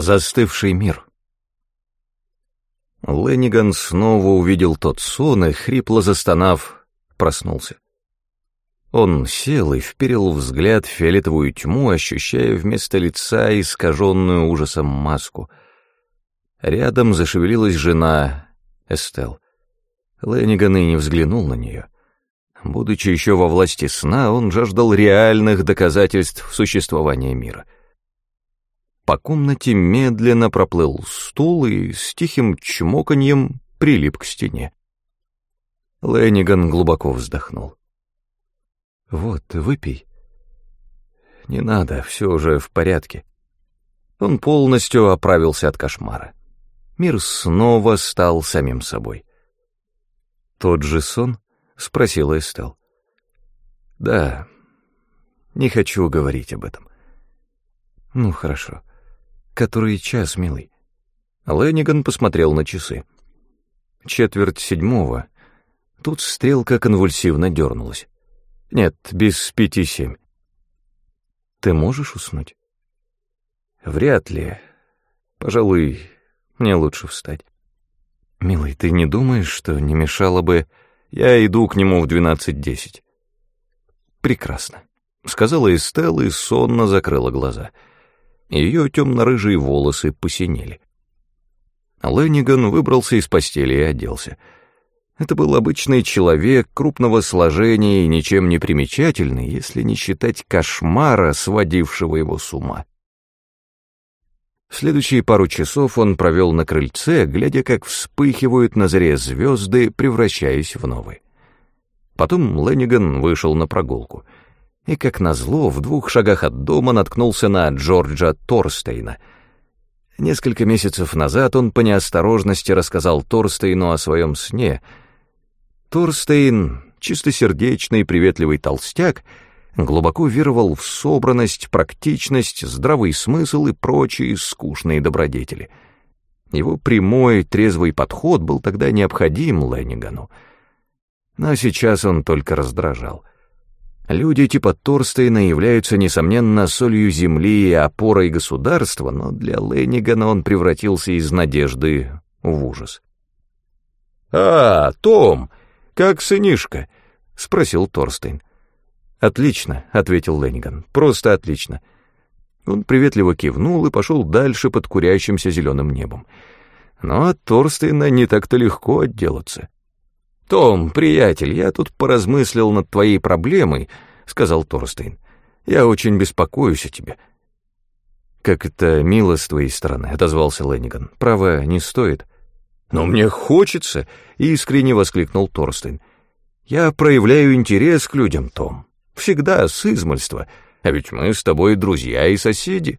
Застывший мир. Ленниган снова увидел тот сон и, хрипло застонав, проснулся. Он сел и вперил взгляд в фиолетовую тьму, ощущая вместо лица искаженную ужасом маску. Рядом зашевелилась жена Эстел. Ленниган и не взглянул на нее. Будучи еще во власти сна, он жаждал реальных доказательств существования мира — по комнате медленно проплыл стул и с тихим чмоканьем прилип к стене. Лениган глубоко вздохнул. «Вот, выпей». «Не надо, все уже в порядке». Он полностью оправился от кошмара. Мир снова стал самим собой. «Тот же сон?» — спросила Эстел. «Да, не хочу говорить об этом». «Ну, хорошо. «Который час, милый?» Ленниган посмотрел на часы. «Четверть седьмого». Тут стрелка конвульсивно дернулась. «Нет, без пяти семь». «Ты можешь уснуть?» «Вряд ли. Пожалуй, мне лучше встать». «Милый, ты не думаешь, что не мешало бы...» «Я иду к нему в двенадцать десять». «Прекрасно», — сказала Эстелла и сонно закрыла глаза. «Я ее темно-рыжие волосы посинели. Ленниган выбрался из постели и оделся. Это был обычный человек крупного сложения и ничем не примечательный, если не считать кошмара, сводившего его с ума. Следующие пару часов он провел на крыльце, глядя, как вспыхивают на заре звезды, превращаясь в новые. Потом Ленниган вышел на прогулку — и, как назло, в двух шагах от дома наткнулся на Джорджа Торстейна. Несколько месяцев назад он по неосторожности рассказал Торстейну о своем сне. Торстейн, чистосердечный приветливый толстяк, глубоко веровал в собранность, практичность, здравый смысл и прочие скучные добродетели. Его прямой, трезвый подход был тогда необходим Леннигану. Но сейчас он только раздражал. Люди типа Торстейна являются, несомненно, солью земли и опорой государства, но для Леннигана он превратился из надежды в ужас. «А, Том, как сынишка?» — спросил Торстейн. «Отлично», — ответил Ленниган, — «просто отлично». Он приветливо кивнул и пошел дальше под курящимся зеленым небом. Но от Торстейна не так-то легко отделаться. «Том, приятель, я тут поразмыслил над твоей проблемой», — сказал Торстейн. «Я очень беспокоюсь о тебе». «Как это мило с твоей стороны», — отозвался Ленниган. «Право, не стоит». «Но мне хочется», — искренне воскликнул Торстейн. «Я проявляю интерес к людям, Том. Всегда, с измольства. А ведь мы с тобой друзья и соседи».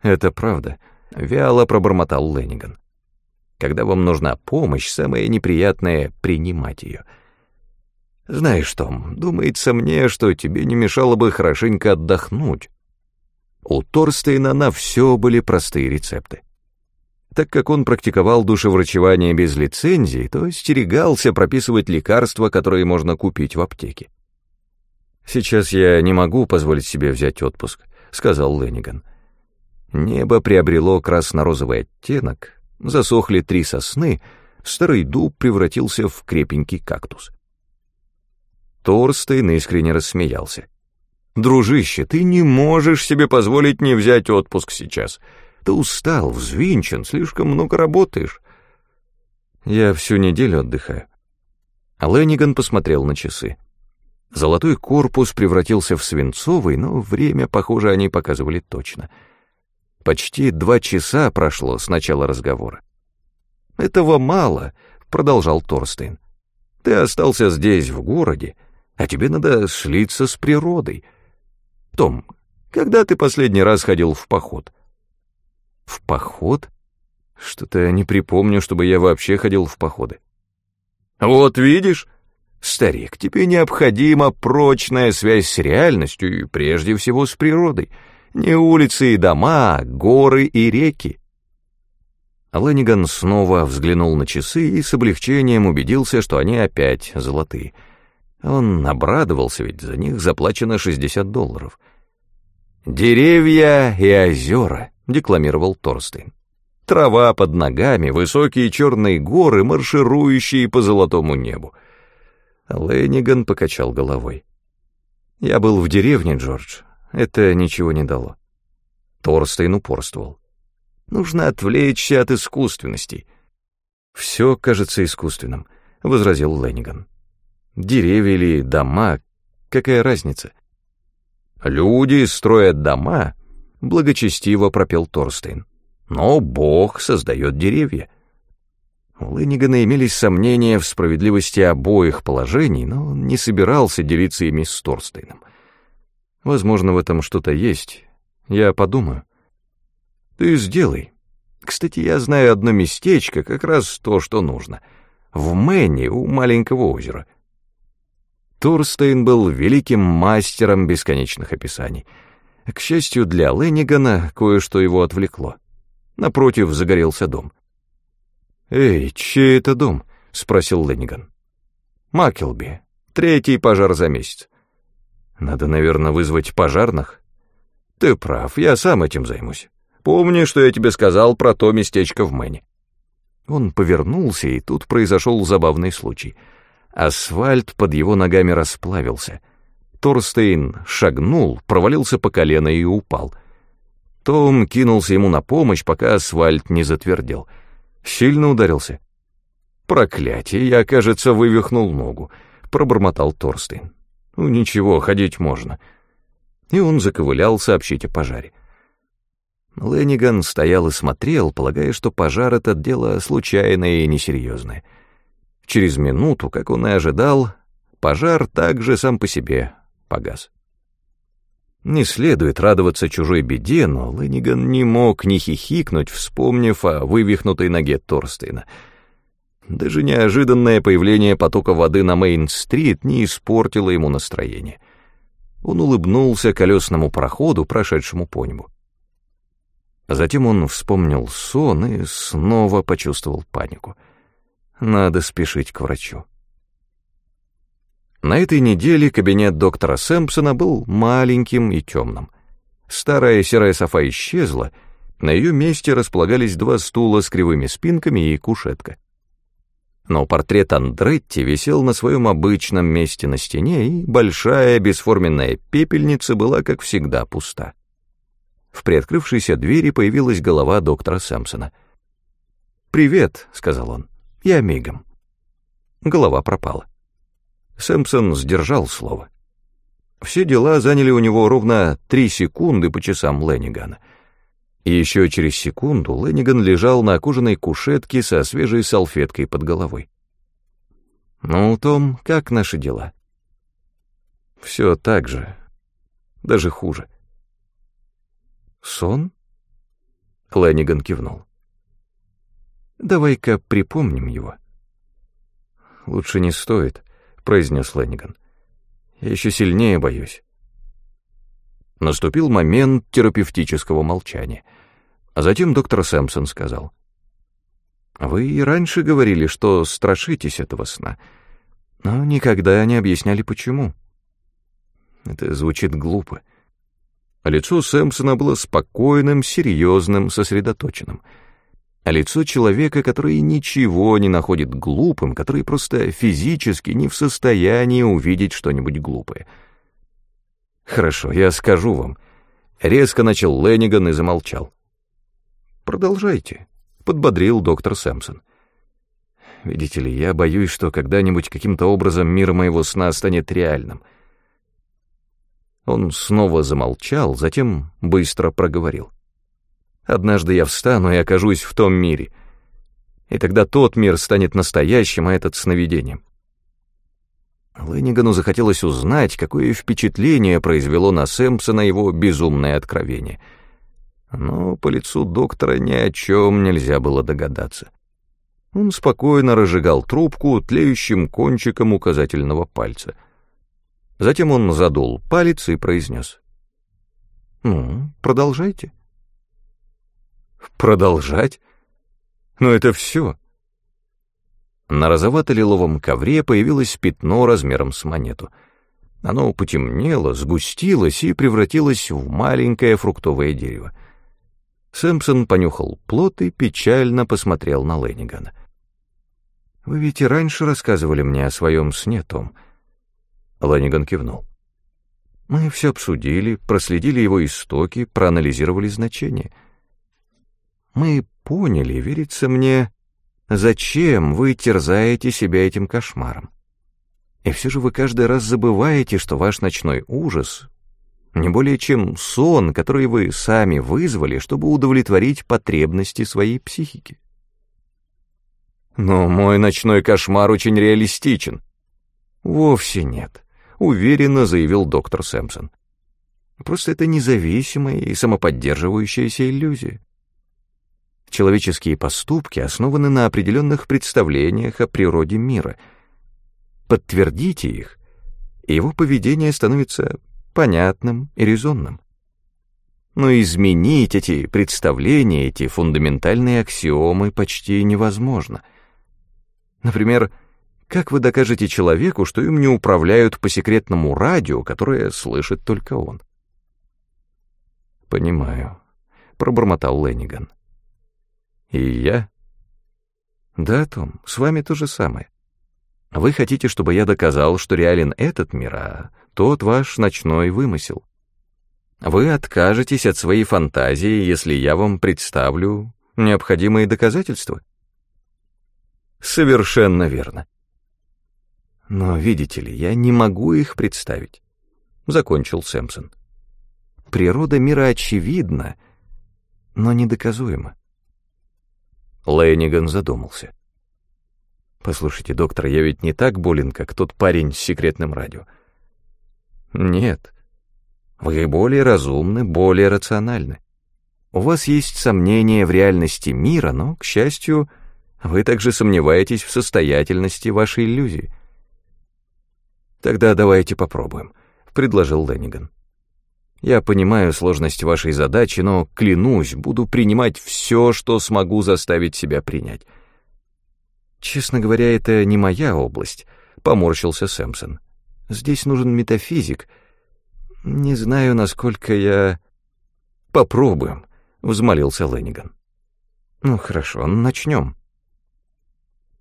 «Это правда», — вяло пробормотал Ленниган. Когда вам нужна помощь, самое неприятное — принимать ее. Знаешь, Том, думается мне, что тебе не мешало бы хорошенько отдохнуть. У Торстейна на все были простые рецепты. Так как он практиковал душеврачевание без лицензии, то остерегался прописывать лекарства, которые можно купить в аптеке. «Сейчас я не могу позволить себе взять отпуск», — сказал Ленниган. Небо приобрело красно-розовый оттенок, Засохли три сосны, старый дуб превратился в крепенький кактус. Торстейн искренне рассмеялся. «Дружище, ты не можешь себе позволить не взять отпуск сейчас. Ты устал, взвинчен, слишком много работаешь». «Я всю неделю отдыхаю». Ленниган посмотрел на часы. Золотой корпус превратился в свинцовый, но время, похоже, они показывали точно — Почти два часа прошло с начала разговора. «Этого мало», — продолжал Торстейн. «Ты остался здесь, в городе, а тебе надо слиться с природой. Том, когда ты последний раз ходил в поход?» «В поход? Что-то не припомню, чтобы я вообще ходил в походы». «Вот видишь, старик, тебе необходима прочная связь с реальностью и прежде всего с природой». Не улицы и дома, а горы и реки. Лениган снова взглянул на часы и с облегчением убедился, что они опять золотые. Он обрадовался, ведь за них заплачено 60 долларов. «Деревья и озера», декламировал Торстейн. Трава под ногами, высокие черные горы, марширующие по золотому небу. Лэнниган покачал головой. «Я был в деревне, Джордж. Это ничего не дало». Торстейн упорствовал. «Нужно отвлечься от искусственностей». «Все кажется искусственным», — возразил Лэнниган. «Деревья или дома, какая разница?» «Люди строят дома», — благочестиво пропел Торстейн. «Но Бог создает деревья». У Лэннигана имелись сомнения в справедливости обоих положений, но он не собирался делиться ими с Торстейном. Возможно, в этом что-то есть. Я подумаю. Ты сделай. Кстати, я знаю одно местечко, как раз то, что нужно. В Мэне, у маленького озера. Торстейн был великим мастером бесконечных описаний. К счастью для Лэннигана, кое-что его отвлекло. Напротив загорелся дом. «Эй, чей это дом?» — спросил Лэнниган. «Макелби. Третий пожар за месяц. Надо, наверное, вызвать пожарных?» «Ты прав, я сам этим займусь. Помни, что я тебе сказал про то местечко в Мэне». Он повернулся, и тут произошел забавный случай. Асфальт под его ногами расплавился. Торстейн шагнул, провалился по колено и упал. Том кинулся ему на помощь, пока асфальт не затвердел — Сильно ударился. Проклятие, я, кажется, вывихнул ногу, пробормотал Торстейн. Ну ничего, ходить можно. И он заковылял сообщить о пожаре. Ленниган стоял и смотрел, полагая, что пожар — это дело случайное и несерьезное. Через минуту, как он и ожидал, пожар также сам по себе погас. Не следует радоваться чужой беде, но Лэнниган не мог не хихикнуть, вспомнив о вывихнутой ноге Торстейна. Даже неожиданное появление потока воды на Мейн-стрит не испортило ему настроение. Он улыбнулся колесному проходу, прошедшему по небу. Затем он вспомнил сон и снова почувствовал панику. Надо спешить к врачу. На этой неделе кабинет доктора Сэмпсона был маленьким и темным. Старая серая софа исчезла, на ее месте располагались два стула с кривыми спинками и кушетка. Но портрет Андретти висел на своем обычном месте на стене, и большая бесформенная пепельница была, как всегда, пуста. В приоткрывшейся двери появилась голова доктора Сэмпсона. «Привет», — сказал он, — «я мигом». Голова пропала. Сэмпсон сдержал слово. Все дела заняли у него ровно три секунды по часам Леннигана. Еще через секунду Ленниган лежал на кожаной кушетке со свежей салфеткой под головой. «Ну, Том, как наши дела?» «Все так же, даже хуже». «Сон?» Ленниган кивнул. «Давай-ка припомним его». «Лучше не стоит произнес Лэнниган. «Я еще сильнее боюсь». Наступил момент терапевтического молчания. А затем доктор Сэмпсон сказал. «Вы и раньше говорили, что страшитесь этого сна, но никогда не объясняли, почему». Это звучит глупо. Лицо Сэмпсона было спокойным, серьезным, сосредоточенным — а лицо человека, который ничего не находит глупым, который просто физически не в состоянии увидеть что-нибудь глупое. «Хорошо, я скажу вам». Резко начал Ленниган и замолчал. «Продолжайте», — подбодрил доктор Сэмпсон. «Видите ли, я боюсь, что когда-нибудь каким-то образом мир моего сна станет реальным». Он снова замолчал, затем быстро проговорил. Однажды я встану и окажусь в том мире. И тогда тот мир станет настоящим, а этот сновидением. Лэннигану захотелось узнать, какое впечатление произвело на Сэмпсона его безумное откровение. Но по лицу доктора ни о чем нельзя было догадаться. Он спокойно разжигал трубку тлеющим кончиком указательного пальца. Затем он задул палец и произнес. «Ну, продолжайте». Продолжать? Но это все. На розовато-лиловом ковре появилось пятно размером с монету. Оно потемнело, сгустилось и превратилось в маленькое фруктовое дерево. Сэмпсон понюхал плод и печально посмотрел на Леннигана. «Вы ведь и раньше рассказывали мне о своем сне, Том». Ленниган кивнул. «Мы все обсудили, проследили его истоки, проанализировали значения. Мы поняли, верится мне, зачем вы терзаете себя этим кошмаром. И все же вы каждый раз забываете, что ваш ночной ужас не более чем сон, который вы сами вызвали, чтобы удовлетворить потребности своей психики. Но мой ночной кошмар очень реалистичен. Вовсе нет, уверенно заявил доктор Сэмпсон. Просто это независимая и самоподдерживающаяся иллюзия. Человеческие поступки основаны на определенных представлениях о природе мира. Подтвердите их, и его поведение становится понятным и резонным. Но изменить эти представления, эти фундаментальные аксиомы почти невозможно. Например, как вы докажете человеку, что им не управляют по секретному радио, которое слышит только он? «Понимаю», — пробормотал Ленниган. «И я?» «Да, Том, с вами то же самое. Вы хотите, чтобы я доказал, что реален этот мир, а тот ваш ночной вымысел. Вы откажетесь от своей фантазии, если я вам представлю необходимые доказательства? Совершенно верно. Но, видите ли, я не могу их представить, — закончил Сэмпсон. Природа мира очевидна, но недоказуема. Лэнниган задумался. «Послушайте, доктор, я ведь не так болен, как тот парень с секретным радио. Нет. Вы более разумны, более рациональны. У вас есть сомнения в реальности мира, но, к счастью, вы также сомневаетесь в состоятельности вашей иллюзии. Тогда давайте попробуем, предложил Ленниган. Я понимаю сложность вашей задачи, но, клянусь, буду принимать все, что смогу заставить себя принять. Честно говоря, это не моя область, поморщился Сэмпсон. Здесь нужен метафизик. Не знаю, насколько я... Попробуем, взмолился Ленниган. Ну хорошо, начнем.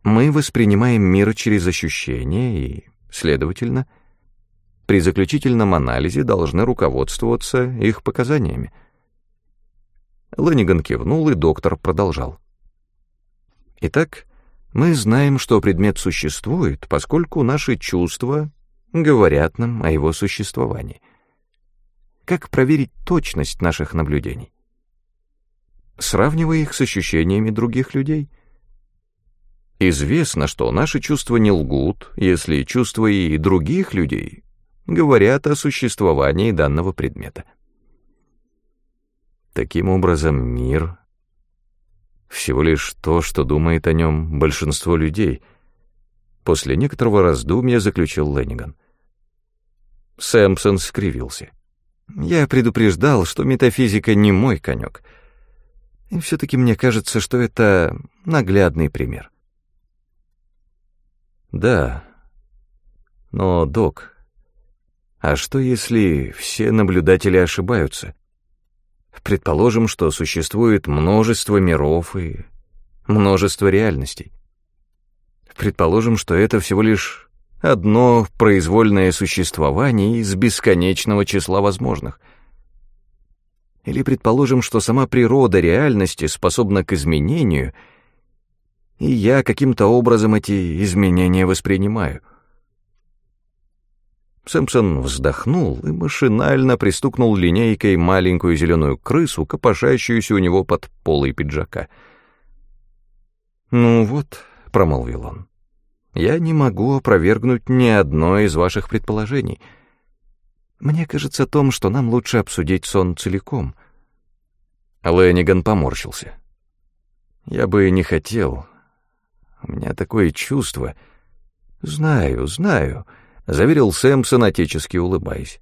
Мы воспринимаем мир через ощущения и, следовательно, при заключительном анализе должны руководствоваться их показаниями. Ленниган кивнул, и доктор продолжал. Итак, мы знаем, что предмет существует, поскольку наши чувства говорят нам о его существовании. Как проверить точность наших наблюдений? Сравнивая их с ощущениями других людей. Известно, что наши чувства не лгут, если чувства и других людей говорят о существовании данного предмета. Таким образом, мир — всего лишь то, что думает о нем большинство людей — После некоторого раздумья заключил Ленниган. Сэмпсон скривился. «Я предупреждал, что метафизика не мой конек. И все-таки мне кажется, что это наглядный пример». «Да. Но, док, а что если все наблюдатели ошибаются? Предположим, что существует множество миров и множество реальностей. Предположим, что это всего лишь одно произвольное существование из бесконечного числа возможных. Или предположим, что сама природа реальности способна к изменению, и я каким-то образом эти изменения воспринимаю. Сэмпсон вздохнул и машинально пристукнул линейкой маленькую зеленую крысу, копошащуюся у него под полой пиджака. «Ну вот», — промолвил он. «Я не могу опровергнуть ни одно из ваших предположений. Мне кажется том, что нам лучше обсудить сон целиком». Лэнниган поморщился. «Я бы не хотел. У меня такое чувство...» «Знаю, знаю», — заверил Сэмпсон, отечески улыбаясь.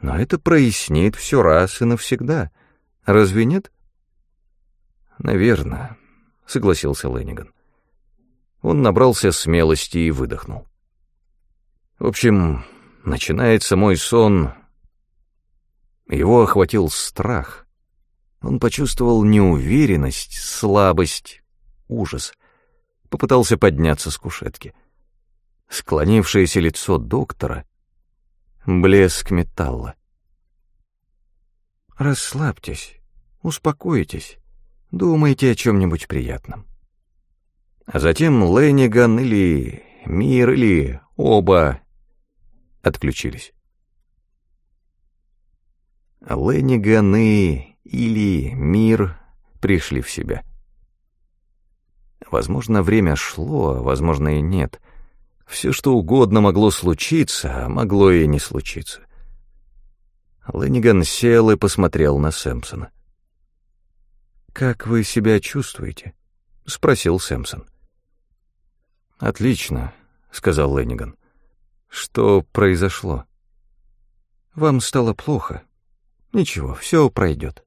«Но это прояснит все раз и навсегда. Разве нет?» «Наверное», — согласился Лэнниган. Он набрался смелости и выдохнул. В общем, начинается мой сон. Его охватил страх. Он почувствовал неуверенность, слабость, ужас. Попытался подняться с кушетки. Склонившееся лицо доктора, блеск металла. «Расслабьтесь, успокойтесь, думайте о чем-нибудь приятном». А затем Ленниган или Мир или оба отключились. Ленниганы или Мир пришли в себя. Возможно, время шло, а возможно и нет. Все, что угодно могло случиться, а могло и не случиться. Ленниган сел и посмотрел на Сэмпсона. «Как вы себя чувствуете?» — спросил Сэмпсон. «Отлично», — сказал Ленниган. «Что произошло?» «Вам стало плохо. Ничего, все пройдет».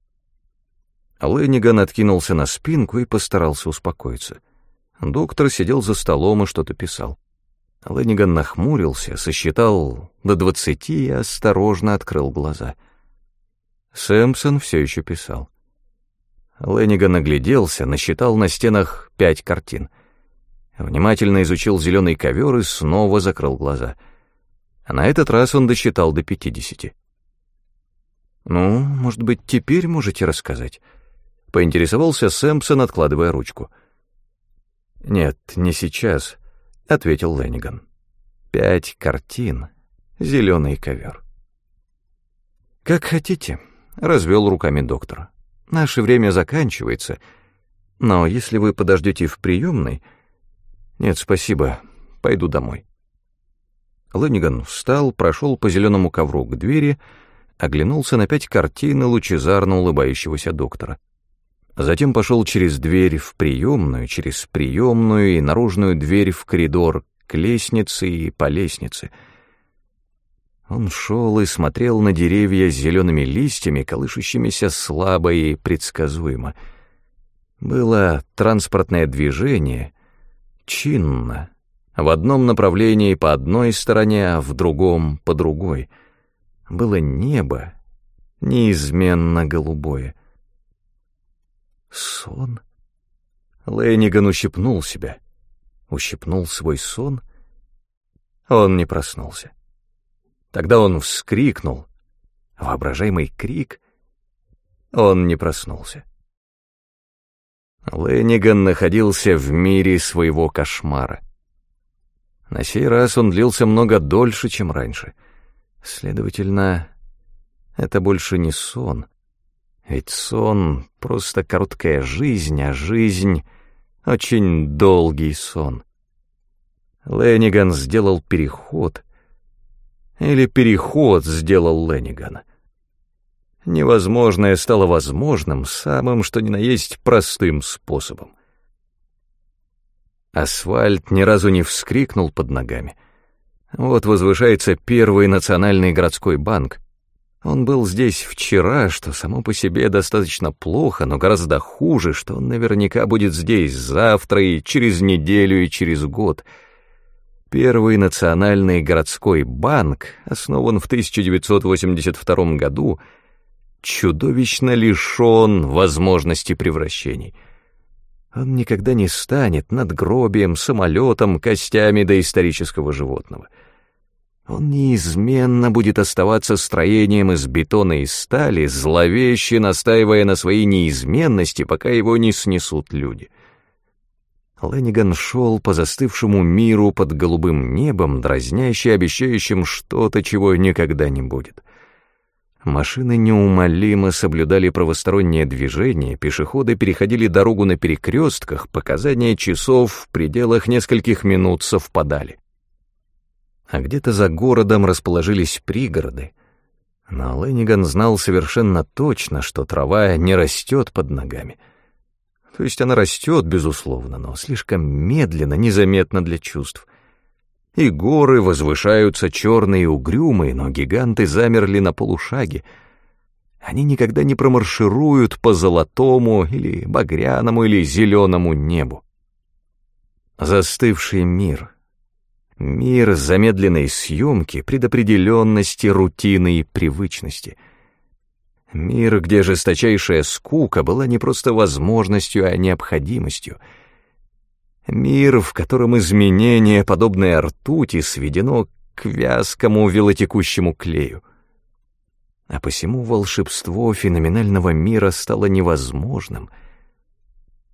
Ленниган откинулся на спинку и постарался успокоиться. Доктор сидел за столом и что-то писал. Ленниган нахмурился, сосчитал до двадцати и осторожно открыл глаза. Сэмпсон все еще писал. Ленниган огляделся, насчитал на стенах пять картин. Внимательно изучил зеленый ковер и снова закрыл глаза. А на этот раз он досчитал до пятидесяти. «Ну, может быть, теперь можете рассказать?» — поинтересовался Сэмпсон, откладывая ручку. «Нет, не сейчас», — ответил Ленниган. «Пять картин, зеленый ковер». «Как хотите», — развел руками доктор. «Наше время заканчивается, но если вы подождете в приемной...» «Нет, спасибо, пойду домой». Ленниган встал, прошел по зеленому ковру к двери, оглянулся на пять картин лучезарно улыбающегося доктора. Затем пошел через дверь в приемную, через приемную и наружную дверь в коридор, к лестнице и по лестнице. Он шел и смотрел на деревья с зелеными листьями, колышущимися слабо и предсказуемо. Было транспортное движение, чинно, в одном направлении по одной стороне, а в другом по другой. Было небо, неизменно голубое. Сон? Лэнниган ущипнул себя. Ущипнул свой сон. Он не проснулся. Тогда он вскрикнул. Воображаемый крик. Он не проснулся. Ленниган находился в мире своего кошмара. На сей раз он длился много дольше, чем раньше. Следовательно, это больше не сон. Ведь сон — просто короткая жизнь, а жизнь — очень долгий сон. Ленниган сделал переход. Или переход сделал Ленниган — Невозможное стало возможным самым, что ни на есть, простым способом. Асфальт ни разу не вскрикнул под ногами. Вот возвышается первый национальный городской банк. Он был здесь вчера, что само по себе достаточно плохо, но гораздо хуже, что он наверняка будет здесь завтра и через неделю и через год. Первый национальный городской банк основан в 1982 году — чудовищно лишен возможности превращений. Он никогда не станет надгробием, самолетом, костями доисторического животного. Он неизменно будет оставаться строением из бетона и стали, зловеще настаивая на своей неизменности, пока его не снесут люди. Ленниган шел по застывшему миру под голубым небом, дразняще обещающим что-то, чего никогда не будет — Машины неумолимо соблюдали правостороннее движение, пешеходы переходили дорогу на перекрестках, показания часов в пределах нескольких минут совпадали. А где-то за городом расположились пригороды. Но Ленниган знал совершенно точно, что трава не растет под ногами. То есть она растет, безусловно, но слишком медленно, незаметно для чувств — и горы возвышаются черные и угрюмые, но гиганты замерли на полушаге. Они никогда не промаршируют по золотому или багряному или зеленому небу. Застывший мир. Мир замедленной съемки, предопределенности, рутины и привычности. Мир, где жесточайшая скука была не просто возможностью, а необходимостью. Мир, в котором изменение, подобное ртути, сведено к вязкому велотекущему клею. А посему волшебство феноменального мира стало невозможным.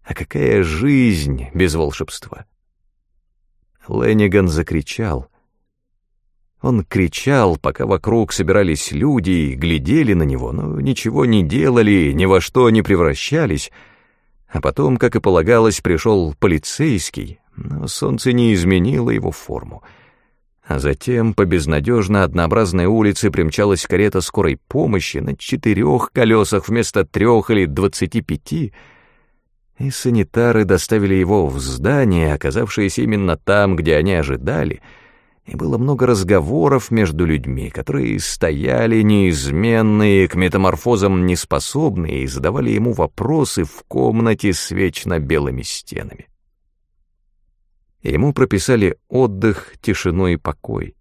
А какая жизнь без волшебства? Ленниган закричал. Он кричал, пока вокруг собирались люди и глядели на него, но ничего не делали, ни во что не превращались. А потом, как и полагалось, пришел полицейский, но солнце не изменило его форму. А затем по безнадежно однообразной улице примчалась карета скорой помощи на четырех колесах вместо трех или двадцати пяти — и санитары доставили его в здание, оказавшееся именно там, где они ожидали, и было много разговоров между людьми, которые стояли неизменные, к метаморфозам неспособные и задавали ему вопросы в комнате с вечно белыми стенами. Ему прописали отдых, тишину и покой.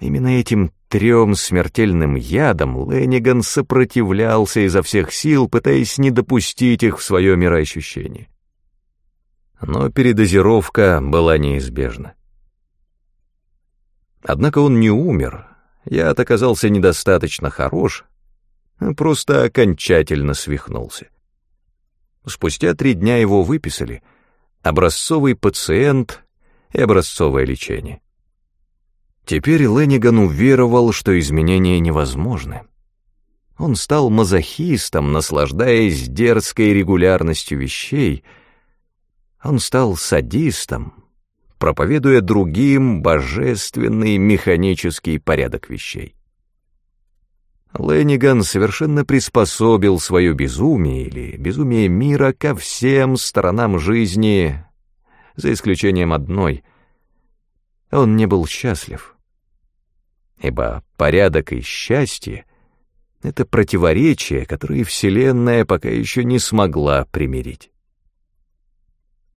Именно этим трем смертельным ядам Ленниган сопротивлялся изо всех сил, пытаясь не допустить их в свое мироощущение. Но передозировка была неизбежна. Однако он не умер, яд оказался недостаточно хорош, просто окончательно свихнулся. Спустя три дня его выписали, образцовый пациент и образцовое лечение. Теперь Ленниган уверовал, что изменения невозможны. Он стал мазохистом, наслаждаясь дерзкой регулярностью вещей. Он стал садистом, проповедуя другим божественный механический порядок вещей. Ленниган совершенно приспособил свое безумие или безумие мира ко всем сторонам жизни, за исключением одной. Он не был счастлив ибо порядок и счастье — это противоречия, которые Вселенная пока еще не смогла примирить.